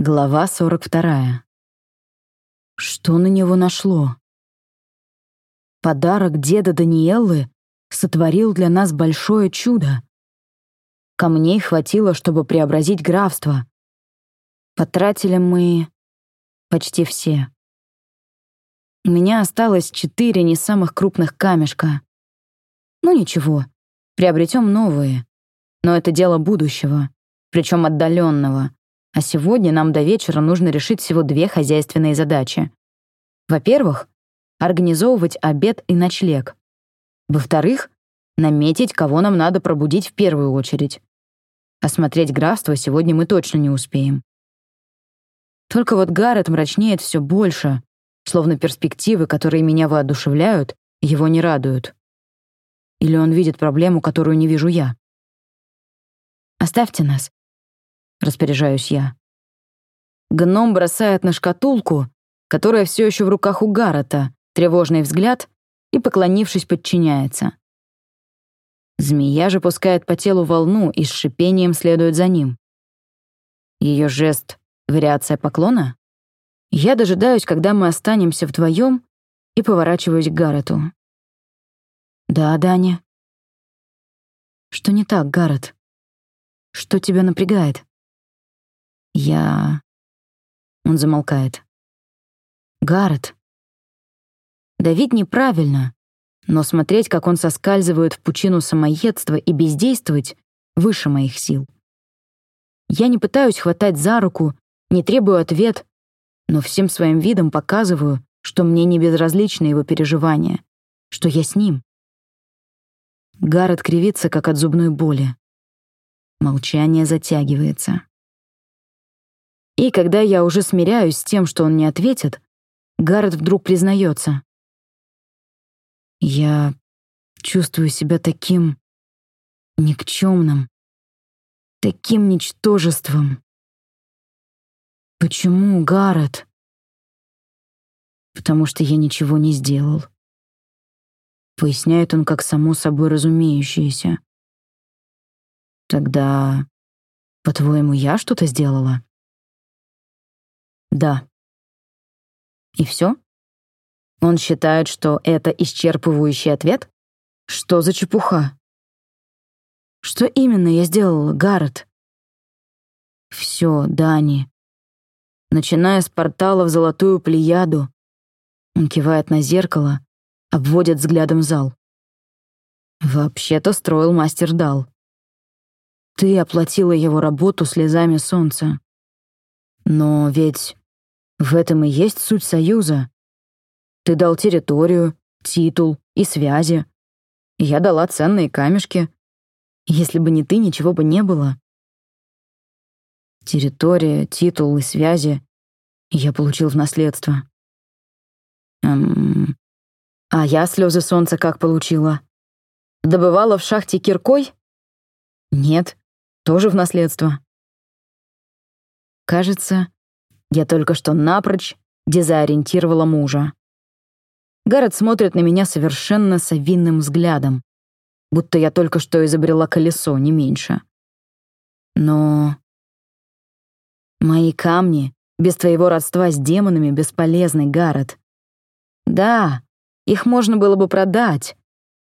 Глава 42. Что на него нашло? Подарок деда Даниэллы сотворил для нас большое чудо. Камней хватило, чтобы преобразить графство. Потратили мы почти все. У меня осталось четыре не самых крупных камешка. Ну ничего, приобретем новые. Но это дело будущего, причем отдаленного. А сегодня нам до вечера нужно решить всего две хозяйственные задачи. Во-первых, организовывать обед и ночлег. Во-вторых, наметить, кого нам надо пробудить в первую очередь. Осмотреть графство сегодня мы точно не успеем. Только вот Гаррет мрачнеет все больше, словно перспективы, которые меня воодушевляют, его не радуют. Или он видит проблему, которую не вижу я. «Оставьте нас», — распоряжаюсь я. Гном бросает на шкатулку, которая все еще в руках у Гаррета, тревожный взгляд и, поклонившись, подчиняется. Змея же пускает по телу волну и с шипением следует за ним. Ее жест — вариация поклона? Я дожидаюсь, когда мы останемся вдвоем, и поворачиваюсь к Гаррету. «Да, Даня». «Что не так, Гаррет? Что тебя напрягает?» «Я...» Он замолкает. «Гаррет». Давид неправильно, но смотреть, как он соскальзывает в пучину самоедства и бездействовать, выше моих сил. Я не пытаюсь хватать за руку, не требую ответ, но всем своим видом показываю, что мне не безразличны его переживания, что я с ним. Гаррет кривится, как от зубной боли. Молчание затягивается. И когда я уже смиряюсь с тем, что он не ответит, Гаррет вдруг признается. Я чувствую себя таким никчемным, таким ничтожеством. Почему, Гаррет? Потому что я ничего не сделал. Поясняет он как само собой разумеющееся. Тогда, по-твоему, я что-то сделала? Да. И все? Он считает, что это исчерпывающий ответ? Что за чепуха? Что именно я сделала, Гаррет? Все, Дани. Начиная с портала в золотую плеяду, он кивает на зеркало, обводит взглядом зал. Вообще-то строил мастер Дал. Ты оплатила его работу слезами солнца. Но ведь в этом и есть суть союза. Ты дал территорию, титул и связи. Я дала ценные камешки. Если бы не ты, ничего бы не было. Территория, титул и связи я получил в наследство. Эм, а я слезы солнца как получила? Добывала в шахте киркой? Нет, тоже в наследство. Кажется, я только что напрочь дезориентировала мужа. Гаррет смотрит на меня совершенно совинным взглядом, будто я только что изобрела колесо, не меньше. Но мои камни без твоего родства с демонами бесполезны, Гаррет. Да, их можно было бы продать,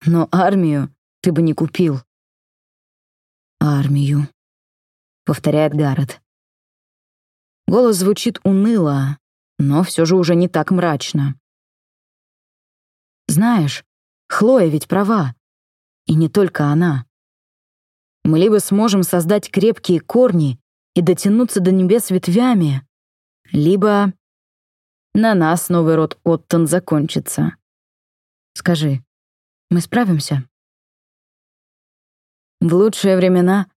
но армию ты бы не купил. Армию, повторяет Гаррет. Голос звучит уныло, но все же уже не так мрачно. Знаешь, Хлоя ведь права. И не только она. Мы либо сможем создать крепкие корни и дотянуться до небес ветвями, либо на нас новый род Оттон закончится. Скажи, мы справимся? В лучшие времена,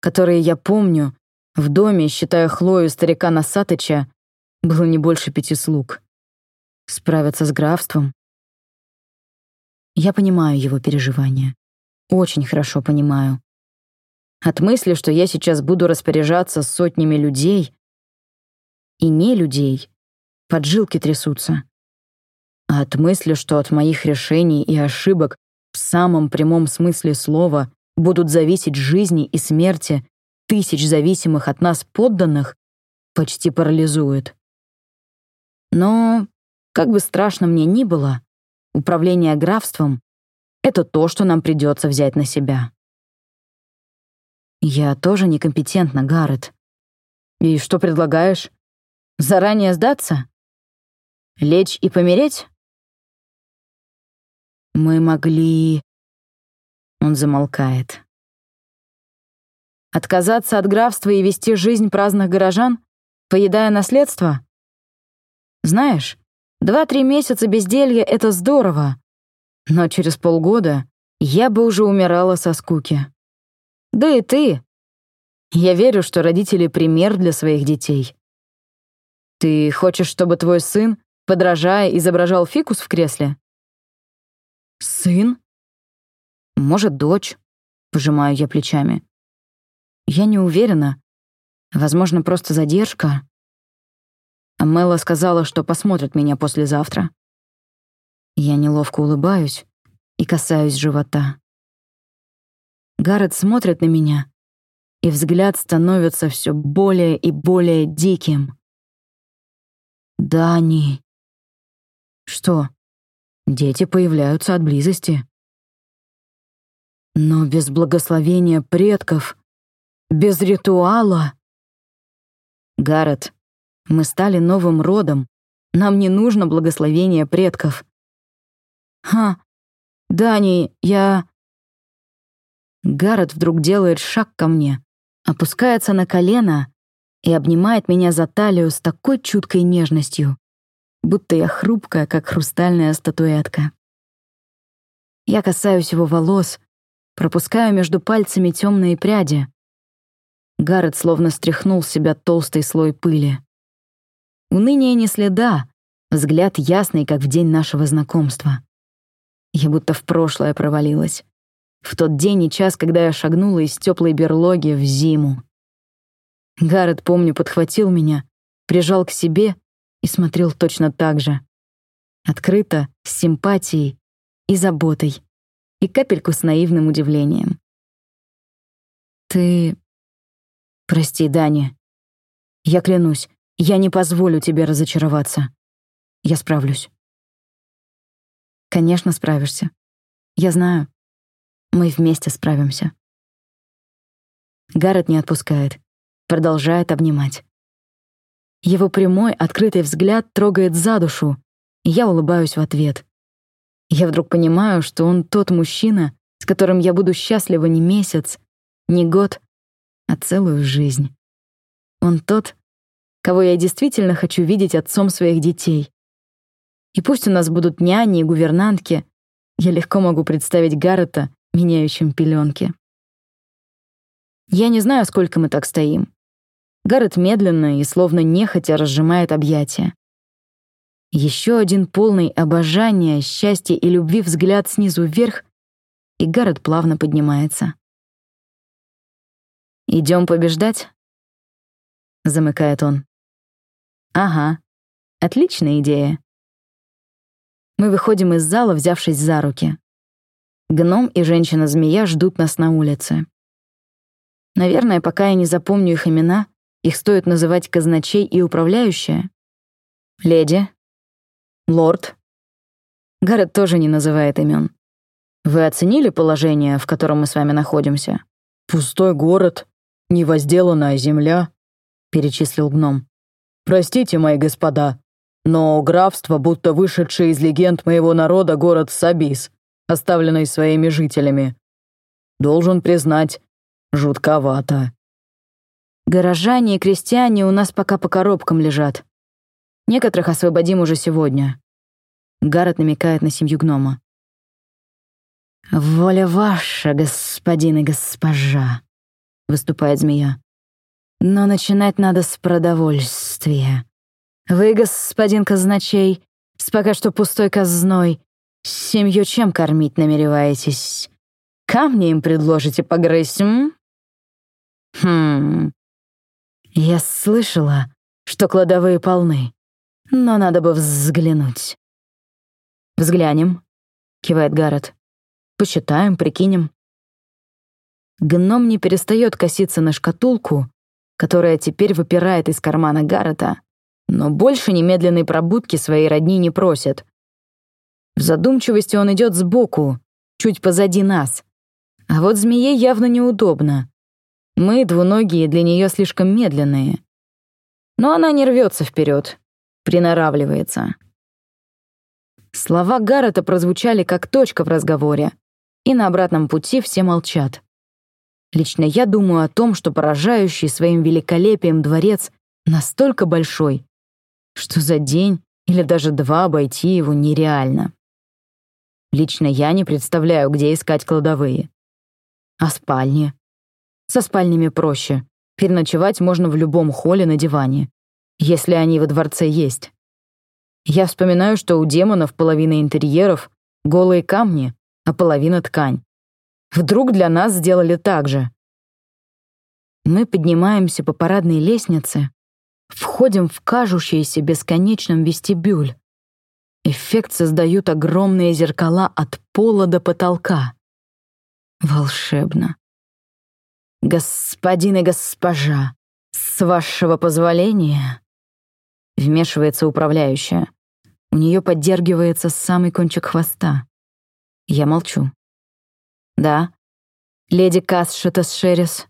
которые я помню, в доме, считая Хлою старика Насатыча, было не больше пяти слуг. Справиться с графством? Я понимаю его переживания. Очень хорошо понимаю. От мысли, что я сейчас буду распоряжаться сотнями людей и не людей, поджилки трясутся. А от мысли, что от моих решений и ошибок в самом прямом смысле слова будут зависеть жизни и смерти тысяч зависимых от нас подданных, почти парализует. Но, как бы страшно мне ни было, управление графством — это то, что нам придется взять на себя. Я тоже некомпетентна, Гаррет. И что предлагаешь? Заранее сдаться? Лечь и помереть? Мы могли... Он замолкает. Отказаться от графства и вести жизнь праздных горожан, поедая наследство? Знаешь, два-три месяца безделья — это здорово, но через полгода я бы уже умирала со скуки. Да и ты. Я верю, что родители — пример для своих детей. Ты хочешь, чтобы твой сын, подражая, изображал фикус в кресле? Сын? Может, дочь? Пожимаю я плечами. Я не уверена. Возможно, просто задержка. А Мелла сказала, что посмотрит меня послезавтра. Я неловко улыбаюсь и касаюсь живота. Гаррет смотрит на меня, и взгляд становится все более и более диким. «Дани...» «Что?» «Дети появляются от близости». «Но без благословения предков...» Без ритуала? Гаррет, мы стали новым родом. Нам не нужно благословение предков. Ха, Дани, я... Гаррет вдруг делает шаг ко мне, опускается на колено и обнимает меня за талию с такой чуткой нежностью, будто я хрупкая, как хрустальная статуэтка. Я касаюсь его волос, пропускаю между пальцами темные пряди, Гаррет словно стряхнул с себя толстый слой пыли. Уныния не следа, взгляд ясный, как в день нашего знакомства. Я будто в прошлое провалилась. В тот день и час, когда я шагнула из теплой берлоги в зиму. Гаррет, помню, подхватил меня, прижал к себе и смотрел точно так же. Открыто, с симпатией и заботой, и капельку с наивным удивлением. «Ты Прости, Дани. Я клянусь, я не позволю тебе разочароваться. Я справлюсь. Конечно, справишься. Я знаю. Мы вместе справимся. Гаррет не отпускает, продолжает обнимать. Его прямой, открытый взгляд трогает за душу, и я улыбаюсь в ответ. Я вдруг понимаю, что он тот мужчина, с которым я буду счастлива не месяц, не год, а целую жизнь. Он тот, кого я действительно хочу видеть отцом своих детей. И пусть у нас будут няни и гувернантки, я легко могу представить Гаррета, меняющим пеленки. Я не знаю, сколько мы так стоим. Гаррет медленно и словно нехотя разжимает объятия. Еще один полный обожания, счастья и любви взгляд снизу вверх, и Гаррет плавно поднимается. Идем побеждать?» Замыкает он. «Ага, отличная идея». Мы выходим из зала, взявшись за руки. Гном и женщина-змея ждут нас на улице. Наверное, пока я не запомню их имена, их стоит называть казначей и управляющая. Леди. Лорд. Гаррет тоже не называет имен. Вы оценили положение, в котором мы с вами находимся? Пустой город, невозделанная земля», — перечислил гном. «Простите, мои господа, но графство, будто вышедшее из легенд моего народа город Сабис, оставленный своими жителями. Должен признать, жутковато». «Горожане и крестьяне у нас пока по коробкам лежат. Некоторых освободим уже сегодня». Гаррет намекает на семью гнома. «Воля ваша, господин и госпожа», выступает змея. Но начинать надо с продовольствия. Вы, господин казначей, с пока что пустой казной, семью чем кормить намереваетесь? Камни им предложите погрызть, м? Хм. Я слышала, что кладовые полны, но надо бы взглянуть. «Взглянем», — кивает Гаррет. «Посчитаем, прикинем». Гном не перестает коситься на шкатулку, которая теперь выпирает из кармана Гаррета, но больше немедленной пробудки своей родни не просит. В задумчивости он идет сбоку, чуть позади нас. А вот змее явно неудобно. Мы, двуногие, для нее слишком медленные. Но она не рвется вперед, приноравливается. Слова Гаррета прозвучали как точка в разговоре, и на обратном пути все молчат. Лично я думаю о том, что поражающий своим великолепием дворец настолько большой, что за день или даже два обойти его нереально. Лично я не представляю, где искать кладовые. А спальни? Со спальнями проще. Переночевать можно в любом холле на диване, если они во дворце есть. Я вспоминаю, что у демонов половина интерьеров — голые камни, а половина — ткань. Вдруг для нас сделали так же. Мы поднимаемся по парадной лестнице, входим в кажущийся бесконечным вестибюль. Эффект создают огромные зеркала от пола до потолка. Волшебно. «Господин и госпожа, с вашего позволения...» Вмешивается управляющая. У нее поддергивается самый кончик хвоста. Я молчу. «Да, леди Касшетас Шерис».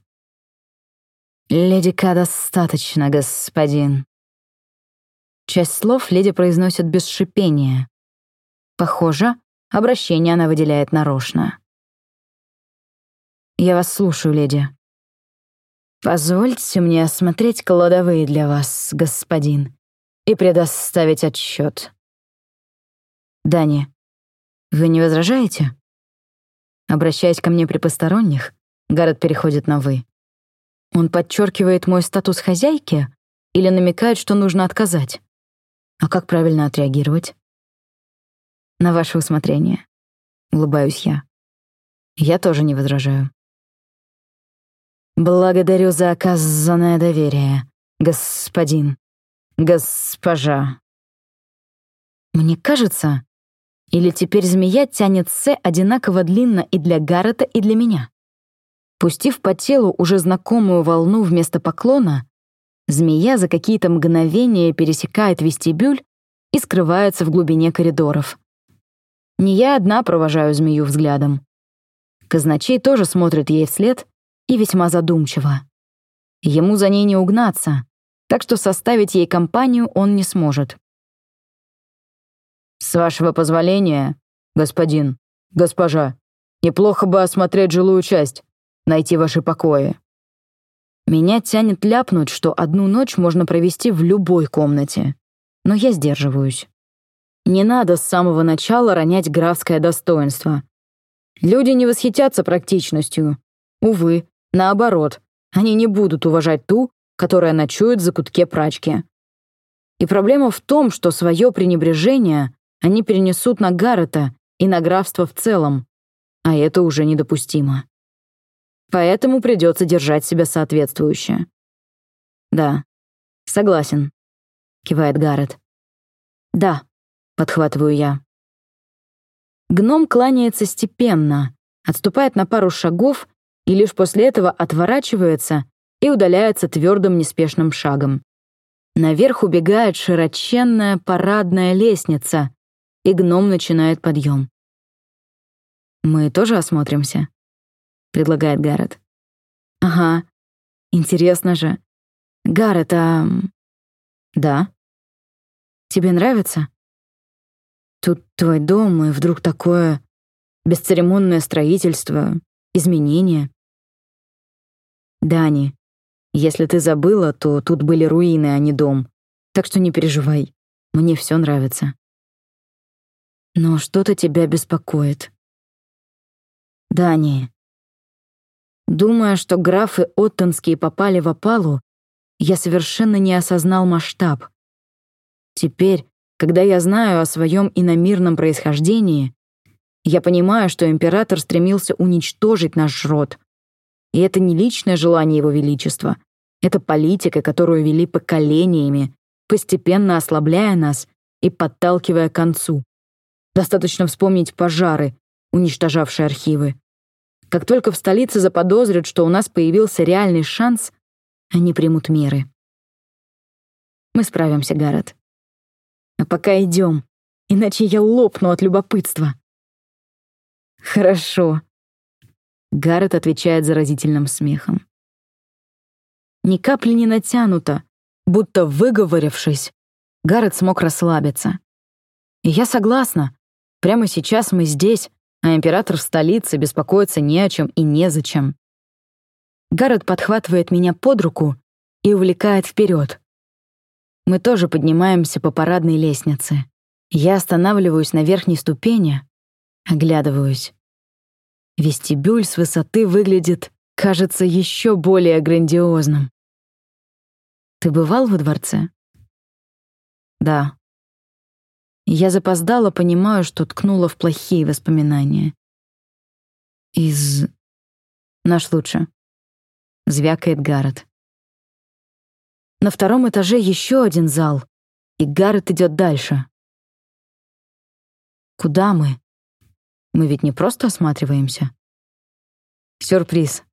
«Леди Ка достаточно, господин». Часть слов леди произносит без шипения. Похоже, обращение она выделяет нарочно. «Я вас слушаю, леди». «Позвольте мне осмотреть кладовые для вас, господин, и предоставить отчет. «Дани, вы не возражаете?» Обращаясь ко мне при посторонних, Гаррет переходит на «вы». Он подчеркивает мой статус хозяйки или намекает, что нужно отказать? А как правильно отреагировать? На ваше усмотрение. Улыбаюсь я. Я тоже не возражаю. Благодарю за оказанное доверие, господин, госпожа. Мне кажется, или теперь змея тянет «С» одинаково длинно и для Гаррета, и для меня. Пустив по телу уже знакомую волну вместо поклона, Змея за какие-то мгновения пересекает вестибюль и скрывается в глубине коридоров. Не я одна провожаю змею взглядом. Казначей тоже смотрит ей вслед и весьма задумчиво. Ему за ней не угнаться, так что составить ей компанию он не сможет. «С вашего позволения, господин, госпожа, неплохо бы осмотреть жилую часть, найти ваши покои», меня тянет ляпнуть, что одну ночь можно провести в любой комнате. Но я сдерживаюсь. Не надо с самого начала ронять графское достоинство. Люди не восхитятся практичностью. Увы, наоборот, они не будут уважать ту, которая ночует в закутке прачки. И проблема в том, что свое пренебрежение они перенесут на Гаррета и на графство в целом, а это уже недопустимо. Поэтому придется держать себя соответствующе. Да, согласен, кивает Гаррет. Да, подхватываю я. Гном кланяется степенно, отступает на пару шагов и лишь после этого отворачивается и удаляется твердым неспешным шагом. Наверх убегает широченная парадная лестница, и гном начинает подъем. Мы тоже осмотримся предлагает Гаррет. Ага, интересно же. Гаррет, а... Да? Тебе нравится? Тут твой дом, и вдруг такое бесцеремонное строительство, изменения. Дани, если ты забыла, то тут были руины, а не дом. Так что не переживай, мне все нравится. Но что-то тебя беспокоит. Дани, Думая, что графы Оттонские попали в опалу, я совершенно не осознал масштаб. Теперь, когда я знаю о своем иномирном происхождении, я понимаю, что император стремился уничтожить наш род. И это не личное желание его величества, это политика, которую вели поколениями, постепенно ослабляя нас и подталкивая к концу. Достаточно вспомнить пожары, уничтожавшие архивы. Как только в столице заподозрят, что у нас появился реальный шанс, они примут меры. Мы справимся, Гаррет. А пока идем, иначе я лопну от любопытства. Хорошо. Гаррет отвечает заразительным смехом. Ни капли не натянуто, будто выговорившись, Гаррет смог расслабиться. И я согласна. Прямо сейчас мы здесь, а император в столице беспокоиться не о чем и незачем. Гаррет подхватывает меня под руку и увлекает вперед. Мы тоже поднимаемся по парадной лестнице. Я останавливаюсь на верхней ступени, оглядываюсь. Вестибюль с высоты выглядит, кажется, еще более грандиозным. Ты бывал во дворце? Да. Я запоздала, понимаю, что ткнула в плохие воспоминания. Из... Наш лучше. Звякает Гаррет. На втором этаже еще один зал, и Гаррет идет дальше. Куда мы? Мы ведь не просто осматриваемся. Сюрприз.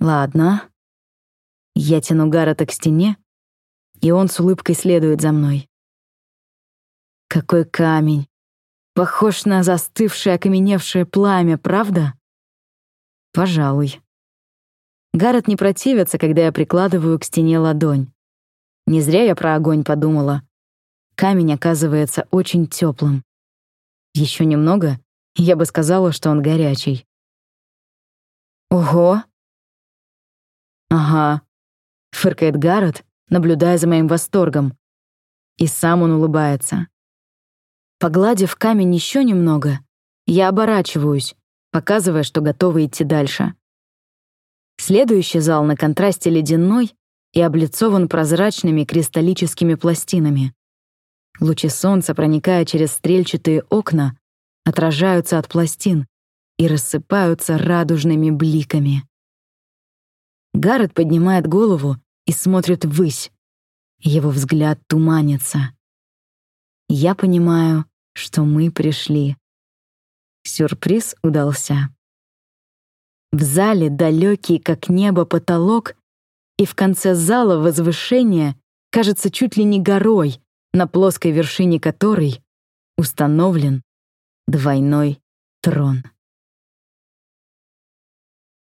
Ладно. Я тяну Гаррета к стене, и он с улыбкой следует за мной. Какой камень! Похож на застывшее окаменевшее пламя, правда? Пожалуй. Гаррет не противится, когда я прикладываю к стене ладонь. Не зря я про огонь подумала. Камень оказывается очень теплым. Еще немного, я бы сказала, что он горячий. Ого! Ага, фыркает Гаррет, наблюдая за моим восторгом. И сам он улыбается. Погладив камень еще немного, я оборачиваюсь, показывая, что готова идти дальше. Следующий зал на контрасте ледяной и облицован прозрачными кристаллическими пластинами. Лучи солнца, проникая через стрельчатые окна, отражаются от пластин и рассыпаются радужными бликами. Гаррет поднимает голову и смотрит ввысь. Его взгляд туманится. Я понимаю, что мы пришли. Сюрприз удался. В зале далекий, как небо, потолок, и в конце зала возвышение кажется чуть ли не горой, на плоской вершине которой установлен двойной трон.